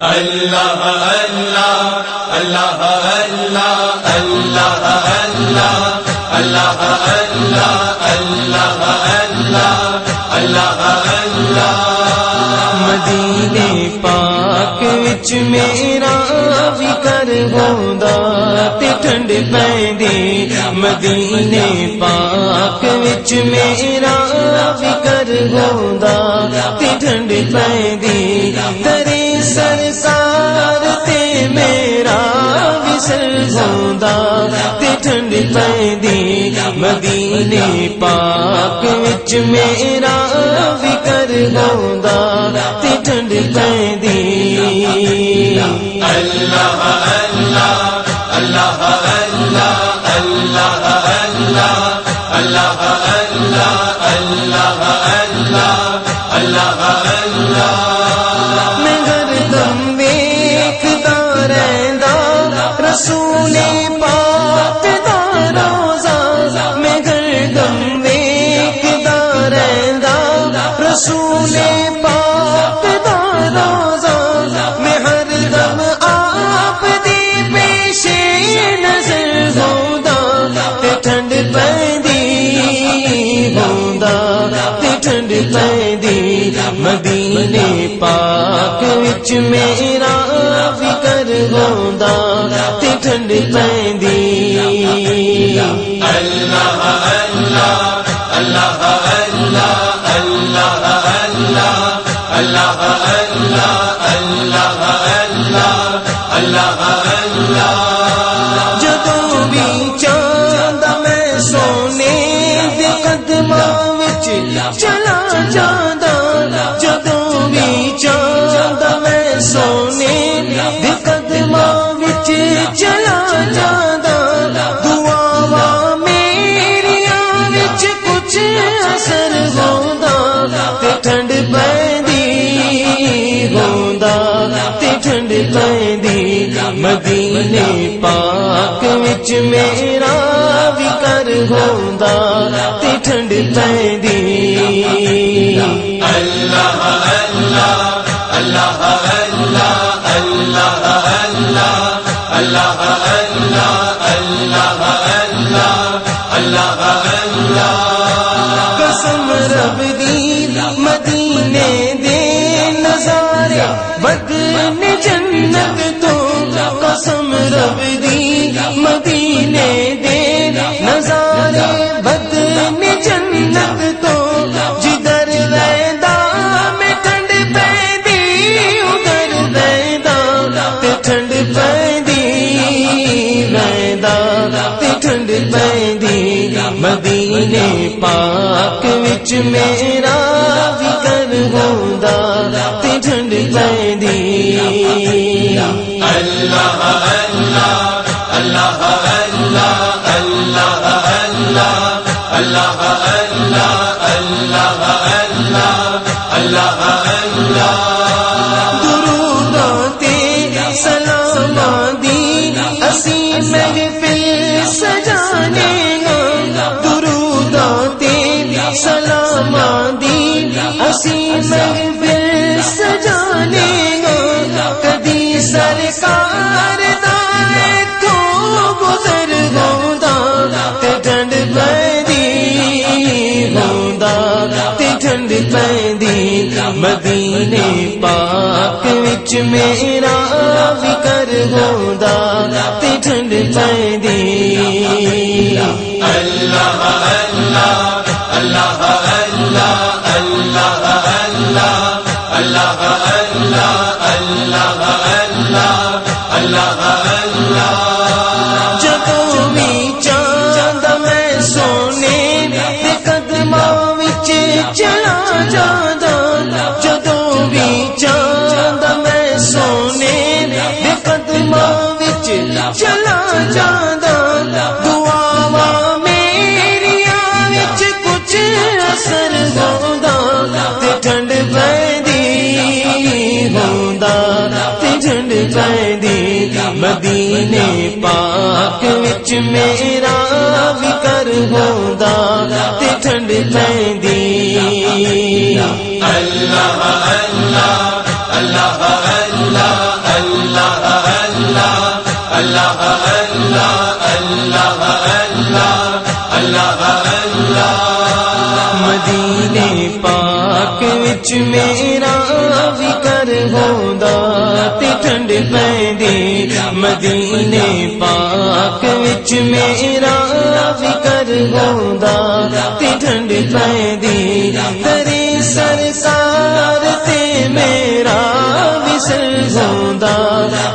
اللہ اللہ اللہ اللہ اللہ اللہ اللہ اللہ اللہ اللہ اللہ اللہ مدینے پاک وچ میرا بھی کر ہوندا تے ٹھنڈ پیندی مدینے پاک وچ میرا بھی کر ہوندا تے ٹھنڈ پیندی سرسار تے میرا بسر سودا تے ٹھنڈ پہ مدینے پاک وچ میرا بھی کر گوندا تے ٹھنڈ پہ ٹھنڈ پیندی اللہ اللہ اللہ اللہ اللہ اللہ اللہ اللہ اللہ اللہ اللہ اللہ جدوں بھی چاند میں سونے دے قدماں وچ چلا جاندا پاک وچ میرا بھی کر ہوندا تے ٹھنڈ پیندی اللہ اللہ اللہ اللہ اللہ اللہ اللہ اللہ اللہ اللہ اللہ اللہ قسم رب دی مدینے دے نظارے بدن جنت تو جنت تو جدھر رہدا میں ٹھنڈ پیندی، ادھر رہدا تے ٹھنڈ پیندی رہدا تے ٹھنڈ پیندی۔ مدینے پاک وچ میرا بھی کر ہوندا، تے ٹھنڈ پیندی۔ اللہ ٹھنڈ پیندی ہوندا تے ٹھنڈ پیندی مدینے پاک وچ میرا بھی کر ہوندا تے ٹھنڈ پیندی چلا جاندا دعاواں میریاں وچ کچھ اثر ہوندا تے ٹھنڈ پیندی ہوندا۔ تے ٹھنڈ مدینے پاک وچ میرا بھی کر ہوندا۔ تے ٹھنڈ پیندی اللہ اللہ اللہ اللہ اللہ اللہ اللہ مدینے پاک وچ میرا وکر ہو دات ٹھنڈ پیندی مدینے پاک وچ میرا وکر ہو دات ٹھنڈ پیندی سرسار تے میرا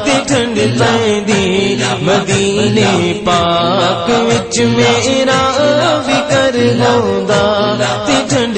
تے ٹھنڈ پیندی مدینے پاک وچ میرا بھی ہوندا تے ٹھنڈ